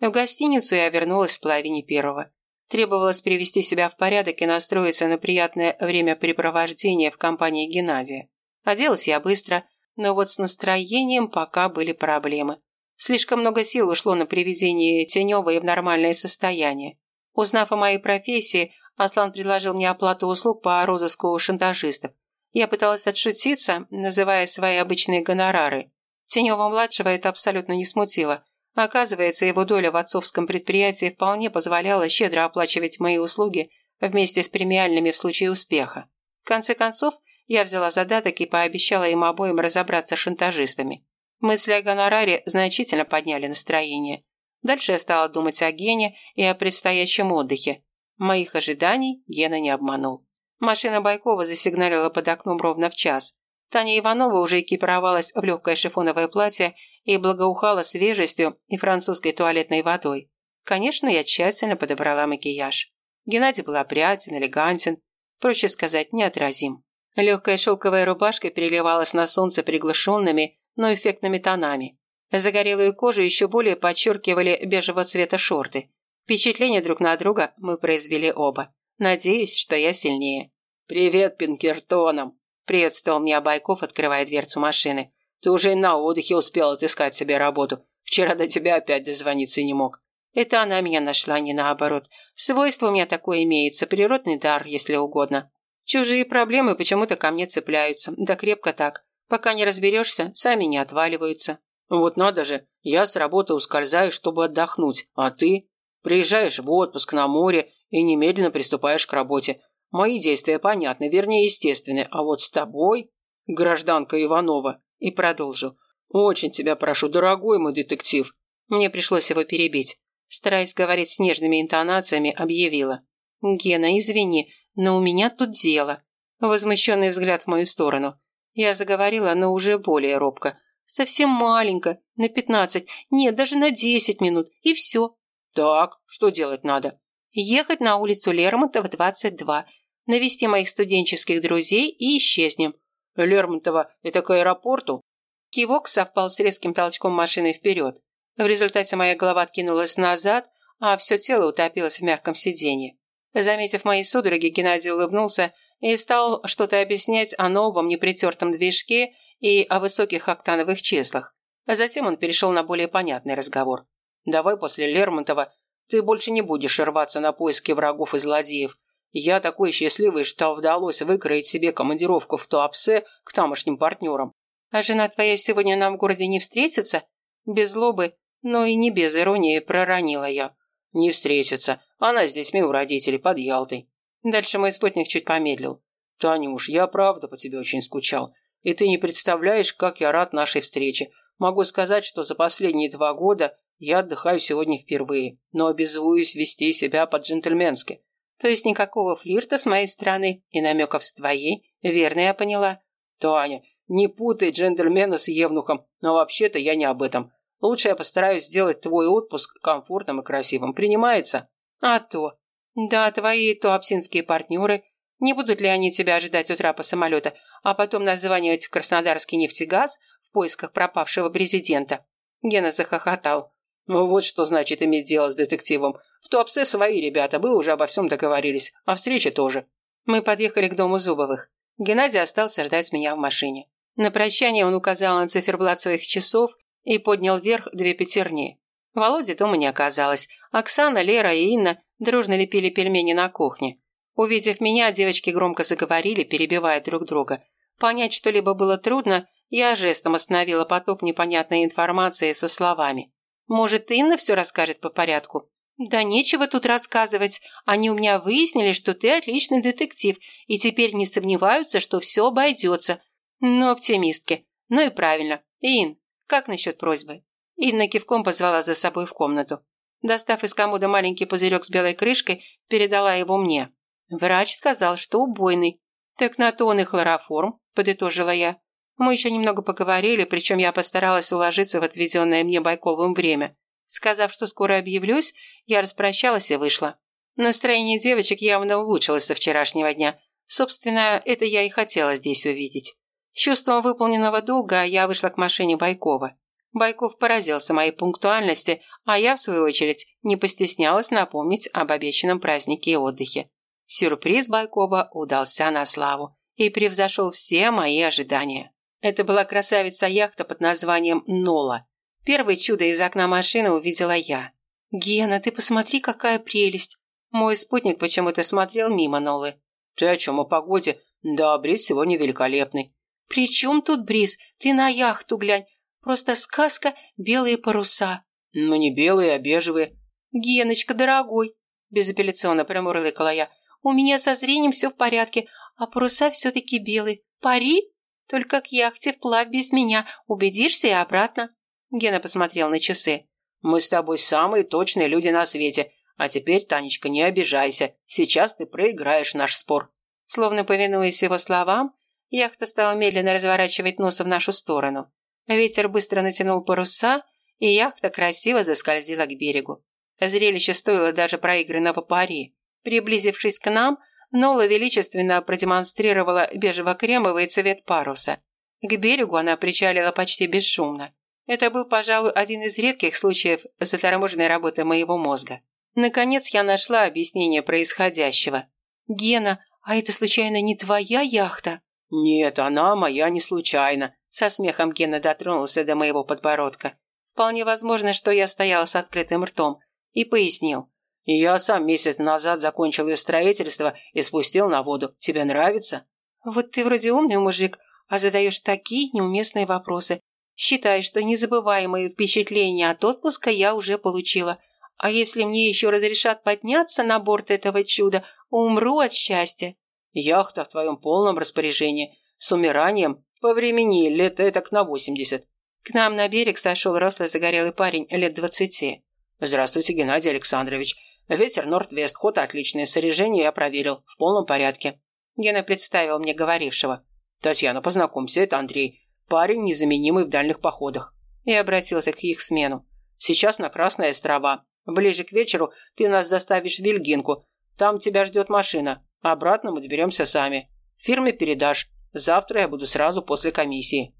В гостиницу я вернулась в половине первого. Требовалось привести себя в порядок и настроиться на приятное времяпрепровождение в компании Геннадия. Оделась я быстро, но вот с настроением пока были проблемы. Слишком много сил ушло на приведение Теневой в нормальное состояние. Узнав о моей профессии, Аслан предложил мне оплату услуг по розыску шантажистов. Я пыталась отшутиться, называя свои обычные гонорары. Тенева-младшего это абсолютно не смутило. Оказывается, его доля в отцовском предприятии вполне позволяла щедро оплачивать мои услуги вместе с премиальными в случае успеха. В конце концов, я взяла задаток и пообещала им обоим разобраться с шантажистами. Мысли о гонораре значительно подняли настроение. Дальше я стала думать о Гене и о предстоящем отдыхе. Моих ожиданий Гена не обманул. Машина Байкова засигналила под окном ровно в час. Таня Иванова уже экипировалась в легкое шифоновое платье и благоухала свежестью и французской туалетной водой. Конечно, я тщательно подобрала макияж. Геннадий был опрятен, элегантен, проще сказать, неотразим. Легкая шелковая рубашка переливалась на солнце приглушенными, но эффектными тонами. Загорелую кожу еще более подчеркивали бежевого цвета шорты. Впечатление друг на друга мы произвели оба. Надеюсь, что я сильнее. «Привет, Пинкертонам!» – приветствовал меня Байков, открывая дверцу машины. «Ты уже и на отдыхе успел отыскать себе работу. Вчера до тебя опять дозвониться не мог». Это она меня нашла, не наоборот. Свойство у меня такое имеется, природный дар, если угодно. Чужие проблемы почему-то ко мне цепляются. Да крепко так. Пока не разберешься, сами не отваливаются. Вот надо же, я с работы ускользаю, чтобы отдохнуть, а ты приезжаешь в отпуск на море и немедленно приступаешь к работе. Мои действия понятны, вернее, естественны, а вот с тобой, гражданка Иванова, и продолжил. Очень тебя прошу, дорогой мой детектив. Мне пришлось его перебить. Стараясь говорить с нежными интонациями, объявила. «Гена, извини, но у меня тут дело. Возмущенный взгляд в мою сторону. Я заговорила, но уже более робко. Совсем маленько, на пятнадцать, нет, даже на десять минут, и все. Так, что делать надо? Ехать на улицу Лермонтова, 22, навести моих студенческих друзей и исчезнем. Лермонтова – это к аэропорту? Кивок совпал с резким толчком машины вперед. В результате моя голова откинулась назад, а все тело утопилось в мягком сиденье. Заметив мои судороги, Геннадий улыбнулся и стал что-то объяснять о новом непритертом движке и о высоких октановых числах. Затем он перешел на более понятный разговор. «Давай после Лермонтова ты больше не будешь рваться на поиски врагов и злодеев. Я такой счастливый, что удалось выкроить себе командировку в Туапсе к тамошним партнерам». «А жена твоя сегодня нам в городе не встретится?» Без злобы, но и не без иронии проронила я. «Не встретится. Она с детьми у родителей под Ялтой». Дальше мой спутник чуть помедлил. «Танюш, я правда по тебе очень скучал. И ты не представляешь, как я рад нашей встрече. Могу сказать, что за последние два года я отдыхаю сегодня впервые, но обязуюсь вести себя по-джентльменски». «То есть никакого флирта с моей стороны и намеков с твоей? Верно я поняла?» «Таня, не путай джентльмена с евнухом, но вообще-то я не об этом. Лучше я постараюсь сделать твой отпуск комфортным и красивым. Принимается?» «А то. Да, твои туапсинские партнеры. Не будут ли они тебя ожидать утра по самолета, а потом названивать в Краснодарский нефтегаз в поисках пропавшего президента?» Гена захохотал. «Ну вот что значит иметь дело с детективом. В Туапсе свои ребята, вы уже обо всем договорились. О встрече тоже». Мы подъехали к дому Зубовых. Геннадий остался ждать меня в машине. На прощание он указал на циферблат своих часов и поднял вверх две пятерни. Володи дома не оказалось. Оксана, Лера и Инна дружно лепили пельмени на кухне. Увидев меня, девочки громко заговорили, перебивая друг друга. Понять что-либо было трудно, я жестом остановила поток непонятной информации со словами. «Может, Инна все расскажет по порядку?» «Да нечего тут рассказывать. Они у меня выяснили, что ты отличный детектив, и теперь не сомневаются, что все обойдется. Ну, оптимистки. Ну и правильно. Ин, как насчет просьбы?» Инна кивком позвала за собой в комнату. Достав из комода маленький пузырек с белой крышкой, передала его мне. Врач сказал, что убойный. «Так на то он и хлороформ», – подытожила я. Мы еще немного поговорили, причем я постаралась уложиться в отведенное мне Байковым время. Сказав, что скоро объявлюсь, я распрощалась и вышла. Настроение девочек явно улучшилось со вчерашнего дня. Собственно, это я и хотела здесь увидеть. С чувством выполненного долга я вышла к машине Байкова. Байков поразился моей пунктуальности, а я, в свою очередь, не постеснялась напомнить об обещанном празднике и отдыхе. Сюрприз Байкова удался на славу и превзошел все мои ожидания. Это была красавица-яхта под названием «Нола». Первое чудо из окна машины увидела я. «Гена, ты посмотри, какая прелесть!» Мой спутник почему-то смотрел мимо Нолы. «Ты о чем, о погоде? Да, бриз сегодня великолепный». «При чем тут бриз? Ты на яхту глянь. Просто сказка «Белые паруса». «Ну, не белые, а бежевые». «Геночка, дорогой!» Безапелляционно промурлыкала я. «У меня со зрением все в порядке, а паруса все-таки белые. Пари? Только к яхте вплавь без меня. Убедишься и обратно». Гена посмотрел на часы. «Мы с тобой самые точные люди на свете. А теперь, Танечка, не обижайся. Сейчас ты проиграешь наш спор». Словно повинуясь его словам, яхта стала медленно разворачивать нос в нашу сторону. Ветер быстро натянул паруса, и яхта красиво заскользила к берегу. Зрелище стоило даже проигранного пари. Приблизившись к нам, Нола величественно продемонстрировала бежево-кремовый цвет паруса. К берегу она причалила почти бесшумно. Это был, пожалуй, один из редких случаев заторможенной работы моего мозга. Наконец я нашла объяснение происходящего. «Гена, а это случайно не твоя яхта?» «Нет, она моя не случайно», со смехом Гена дотронулся до моего подбородка. Вполне возможно, что я стояла с открытым ртом. И пояснил. «Я сам месяц назад закончил ее строительство и спустил на воду. Тебе нравится?» «Вот ты вроде умный мужик, а задаешь такие неуместные вопросы. Считай, что незабываемые впечатления от отпуска я уже получила. А если мне еще разрешат подняться на борт этого чуда, умру от счастья». «Яхта в твоем полном распоряжении. С умиранием по времени лет этак на восемьдесят. К нам на берег сошел рослый загорелый парень лет двадцати. Здравствуйте, Геннадий Александрович. Ветер Норд-Вест, ход отличное, снаряжение я проверил, в полном порядке. Гена представил мне говорившего. Татьяна, познакомься, это Андрей. Парень, незаменимый в дальних походах. И обратился к их смену. Сейчас на Красные острова. Ближе к вечеру ты нас доставишь в Вильгинку. Там тебя ждет машина. Обратно мы доберемся сами. Фирме передашь. Завтра я буду сразу после комиссии».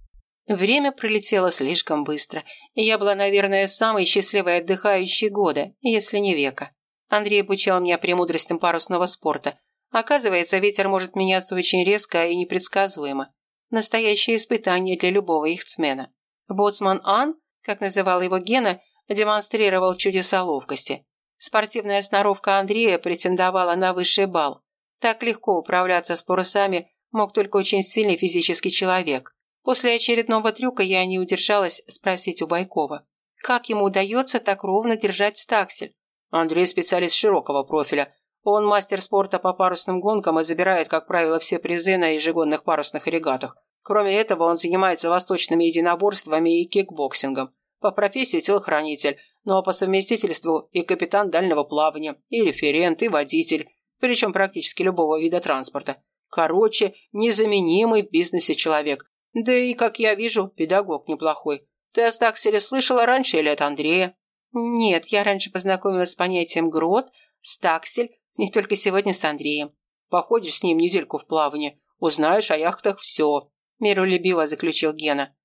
Время пролетело слишком быстро, и я была, наверное, самой счастливой отдыхающей года, если не века. Андрей обучал меня премудростям парусного спорта. Оказывается, ветер может меняться очень резко и непредсказуемо. Настоящее испытание для любого ихцмена. Боцман Ан, как называл его Гена, демонстрировал чудеса ловкости. Спортивная сноровка Андрея претендовала на высший балл. Так легко управляться с парусами мог только очень сильный физический человек. После очередного трюка я не удержалась спросить у Байкова. Как ему удается так ровно держать стаксель? Андрей специалист широкого профиля. Он мастер спорта по парусным гонкам и забирает, как правило, все призы на ежегодных парусных регатах. Кроме этого, он занимается восточными единоборствами и кикбоксингом. По профессии телохранитель, но по совместительству и капитан дальнего плавания, и референт, и водитель, причем практически любого вида транспорта. Короче, незаменимый в бизнесе человек. Да и, как я вижу, педагог неплохой. Ты о Стакселе слышала раньше или от Андрея? Нет, я раньше познакомилась с понятием грот, стаксель, не только сегодня с Андреем. Походишь с ним недельку в плавание, узнаешь о яхтах все. Миролюбиво заключил Гена.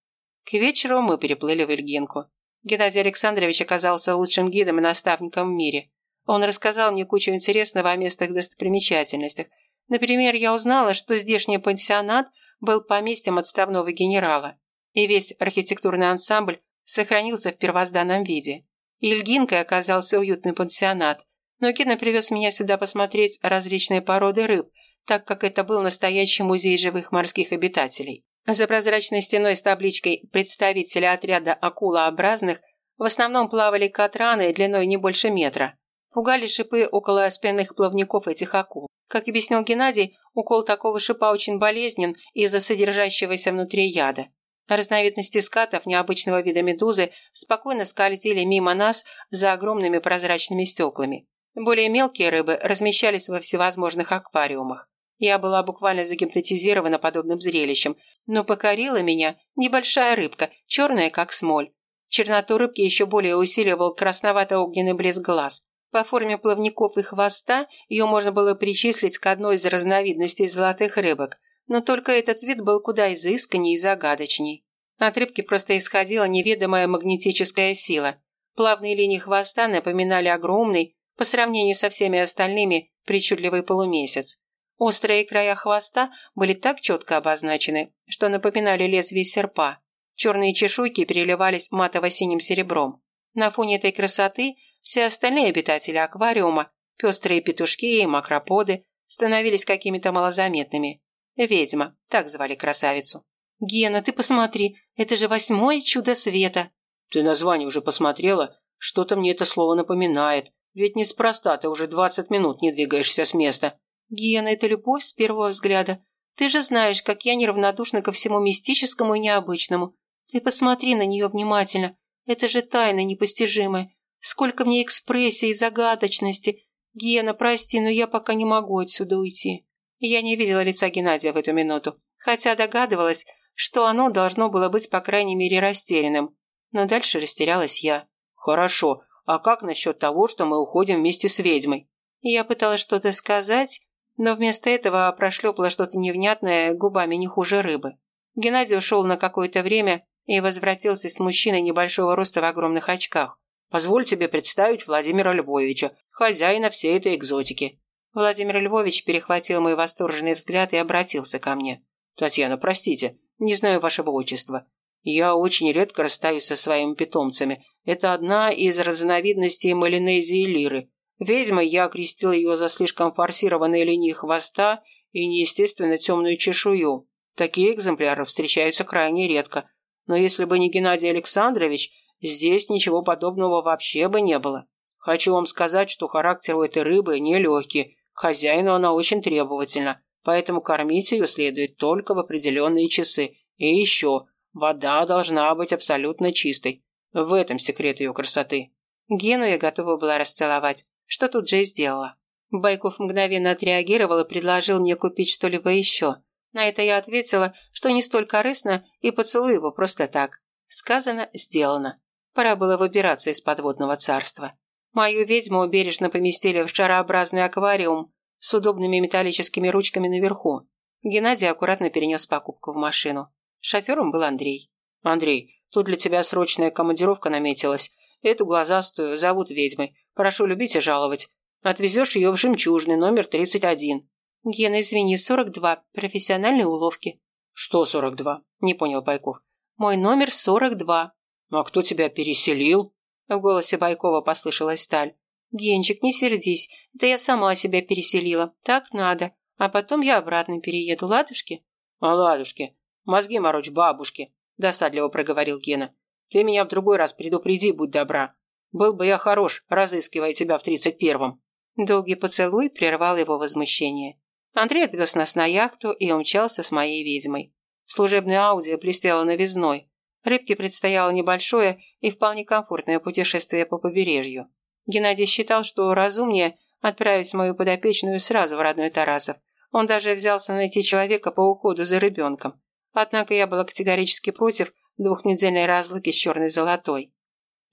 К вечеру мы переплыли в Ильгинку. Геннадий Александрович оказался лучшим гидом и наставником в мире. Он рассказал мне кучу интересного о местных достопримечательностях, Например, я узнала, что здешний пансионат был поместьем отставного генерала, и весь архитектурный ансамбль сохранился в первозданном виде. Ильгинкой оказался уютный пансионат, но Гена привез меня сюда посмотреть различные породы рыб, так как это был настоящий музей живых морских обитателей. За прозрачной стеной с табличкой «Представители отряда акулообразных» в основном плавали катраны длиной не больше метра. Пугали шипы около спенных плавников этих акул. Как объяснил Геннадий, укол такого шипа очень болезнен из-за содержащегося внутри яда. Разновидности скатов необычного вида медузы спокойно скользили мимо нас за огромными прозрачными стеклами. Более мелкие рыбы размещались во всевозможных аквариумах. Я была буквально загипнотизирована подобным зрелищем, но покорила меня небольшая рыбка, черная как смоль. Черноту рыбки еще более усиливал красновато-огненный блеск глаз. По форме плавников и хвоста ее можно было причислить к одной из разновидностей золотых рыбок, но только этот вид был куда изысканнее и загадочней. От рыбки просто исходила неведомая магнетическая сила. Плавные линии хвоста напоминали огромный, по сравнению со всеми остальными, причудливый полумесяц. Острые края хвоста были так четко обозначены, что напоминали лезвие серпа. Черные чешуйки переливались матово-синим серебром. На фоне этой красоты все остальные обитатели аквариума, пестрые петушки и макроподы, становились какими-то малозаметными. Ведьма, так звали красавицу. «Гена, ты посмотри, это же восьмое чудо света!» «Ты название уже посмотрела? Что-то мне это слово напоминает. Ведь неспроста ты уже двадцать минут не двигаешься с места». «Гена, это любовь с первого взгляда. Ты же знаешь, как я неравнодушна ко всему мистическому и необычному. Ты посмотри на нее внимательно. Это же тайна непостижимая. Сколько в ней экспрессии и загадочности. Гена, прости, но я пока не могу отсюда уйти». Я не видела лица Геннадия в эту минуту, хотя догадывалась, что оно должно было быть, по крайней мере, растерянным. Но дальше растерялась я. «Хорошо. А как насчет того, что мы уходим вместе с ведьмой?» Я пыталась что-то сказать, но вместо этого прошлепала что-то невнятное губами не хуже рыбы. Геннадий ушел на какое-то время и возвратился с мужчиной небольшого роста в огромных очках. «Позволь тебе представить Владимира Львовича, хозяина всей этой экзотики». Владимир Львович перехватил мой восторженный взгляд и обратился ко мне. «Татьяна, простите, не знаю вашего отчества. Я очень редко расстаюсь со своими питомцами. Это одна из разновидностей малинезии лиры. Ведьмой я окрестил ее за слишком форсированные линии хвоста и неестественно темную чешую. Такие экземпляры встречаются крайне редко. Но если бы не Геннадий Александрович, здесь ничего подобного вообще бы не было. Хочу вам сказать, что характер у этой рыбы нелегкий. Хозяину она очень требовательна поэтому кормить ее следует только в определенные часы. И еще, вода должна быть абсолютно чистой. В этом секрет ее красоты. Гену я готова была расцеловать, что тут же и сделала. Байков мгновенно отреагировал и предложил мне купить что-либо еще. На это я ответила, что не столь корыстно, и поцелую его просто так. Сказано, сделано. Пора было выбираться из подводного царства. Мою ведьму бережно поместили в шарообразный аквариум, с удобными металлическими ручками наверху. Геннадий аккуратно перенес покупку в машину. Шофером был Андрей. «Андрей, тут для тебя срочная командировка наметилась. Эту глазастую зовут ведьмой. Прошу любить и жаловать. Отвезешь ее в жемчужный, номер 31». «Гена, извини, 42. Профессиональные уловки». «Что 42?» – не понял Байков. «Мой номер 42». «А кто тебя переселил?» В голосе Байкова послышалась сталь. «Генчик, не сердись. Это я сама себя переселила. Так надо. А потом я обратно перееду. Ладушки?» «А ладушки. Мозги морочь бабушки», – досадливо проговорил Гена. «Ты меня в другой раз предупреди, будь добра. Был бы я хорош, разыскивая тебя в тридцать первом». Долгий поцелуй прервал его возмущение. Андрей отвез нас на яхту и умчался с моей ведьмой. Служебная Ауди блестела новизной. Рыбке предстояло небольшое и вполне комфортное путешествие по побережью. Геннадий считал, что разумнее отправить мою подопечную сразу в родной Тарасов. Он даже взялся найти человека по уходу за ребенком. Однако я была категорически против двухнедельной разлуки с черной золотой.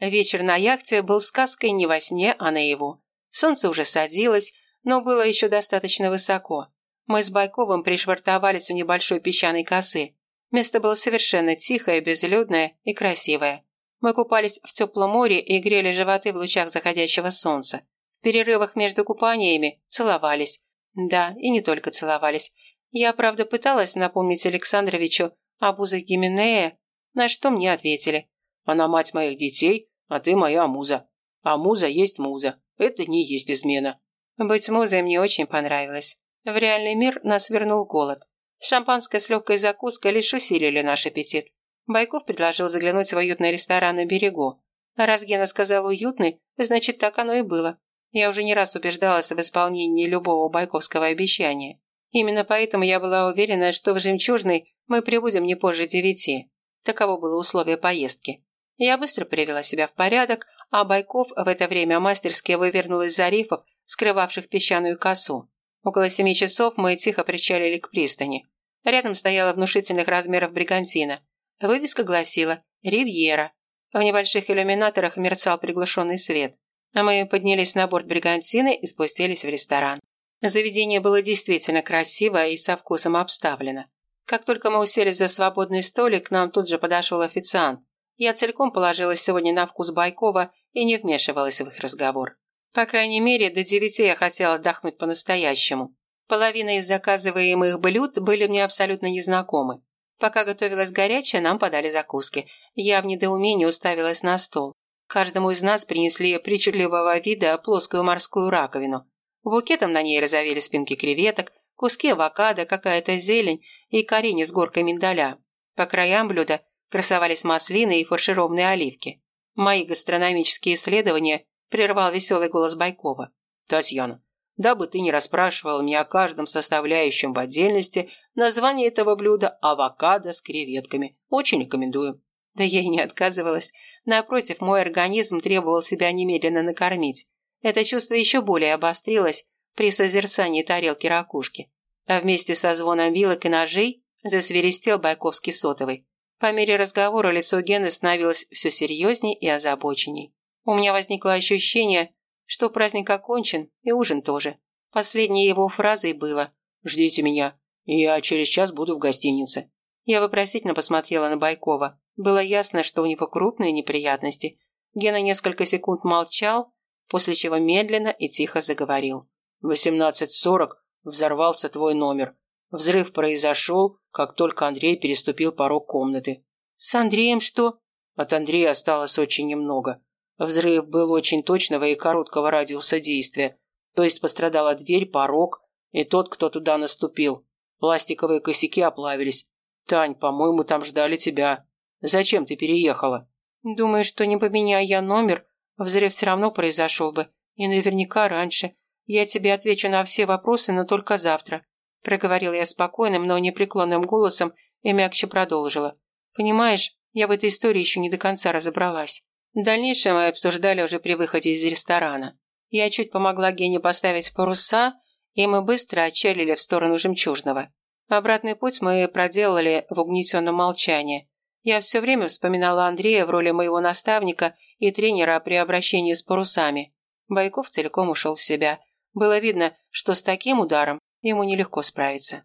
Вечер на яхте был сказкой не во сне, а наяву. Солнце уже садилось, но было еще достаточно высоко. Мы с Байковым пришвартовались у небольшой песчаной косы. Место было совершенно тихое, безлюдное и красивое. Мы купались в теплом море и грели животы в лучах заходящего солнца. В перерывах между купаниями целовались. Да, и не только целовались. Я, правда, пыталась напомнить Александровичу об узах Гименея, на что мне ответили. Она мать моих детей, а ты моя муза. А муза есть муза. Это не есть измена. Быть музой мне очень понравилось. В реальный мир нас вернул голод. Шампанское с легкой закуской лишь усилили наш аппетит. Байков предложил заглянуть в уютный ресторан на берегу. Раз Гена сказал «уютный», значит, так оно и было. Я уже не раз убеждалась в исполнении любого байковского обещания. Именно поэтому я была уверена, что в «Жемчужный» мы прибудем не позже девяти. Таково было условие поездки. Я быстро привела себя в порядок, а Байков в это время мастерски вывернул из-за рифов, скрывавших песчаную косу. Около семи часов мы тихо причалили к пристани. Рядом стояла внушительных размеров бригантина. Вывеска гласила «Ривьера». В небольших иллюминаторах мерцал приглушенный свет. А мы поднялись на борт бригантины и спустились в ресторан. Заведение было действительно красиво и со вкусом обставлено. Как только мы уселись за свободный столик, к нам тут же подошел официант. Я целиком положилась сегодня на вкус Байкова и не вмешивалась в их разговор. По крайней мере, до девяти я хотела отдохнуть по-настоящему. Половина из заказываемых блюд были мне абсолютно незнакомы. Пока готовилась горячая, нам подали закуски. Я в недоумении уставилась на стол. Каждому из нас принесли причудливого вида плоскую морскую раковину. Букетом на ней разовели спинки креветок, куски авокадо, какая-то зелень и корень с горкой миндаля. По краям блюда красовались маслины и фаршированные оливки. Мои гастрономические исследования прервал веселый голос Байкова. «Татьяна, дабы ты не расспрашивала меня о каждом составляющем в отдельности, название этого блюда – авокадо с креветками. Очень рекомендую». Да я и не отказывалась. Напротив, мой организм требовал себя немедленно накормить. Это чувство еще более обострилось при созерцании тарелки ракушки. А вместе со звоном вилок и ножей засверистел Байковский сотовый. По мере разговора лицо Гены становилось все серьезней и озабоченней. У меня возникло ощущение, что праздник окончен, и ужин тоже. Последней его фразой было «Ждите меня, я через час буду в гостинице». Я вопросительно посмотрела на Байкова. Было ясно, что у него крупные неприятности. Гена несколько секунд молчал, после чего медленно и тихо заговорил. «В 18.40 взорвался твой номер. Взрыв произошел, как только Андрей переступил порог комнаты». «С Андреем что?» От Андрея осталось очень немного. Взрыв был очень точного и короткого радиуса действия. То есть пострадала дверь, порог и тот, кто туда наступил. Пластиковые косяки оплавились. Тань, по-моему, там ждали тебя. Зачем ты переехала? Думаю, что не поменяя я номер, взрыв все равно произошел бы. И наверняка раньше. Я тебе отвечу на все вопросы, но только завтра. Проговорила я спокойным, но непреклонным голосом и мягче продолжила. Понимаешь, я в этой истории еще не до конца разобралась. Дальнейшее мы обсуждали уже при выходе из ресторана. Я чуть помогла Гене поставить паруса, и мы быстро отчалили в сторону Жемчужного. Обратный путь мы проделали в угнетенном молчании. Я все время вспоминала Андрея в роли моего наставника и тренера при обращении с парусами. Байков целиком ушел в себя. Было видно, что с таким ударом ему нелегко справиться.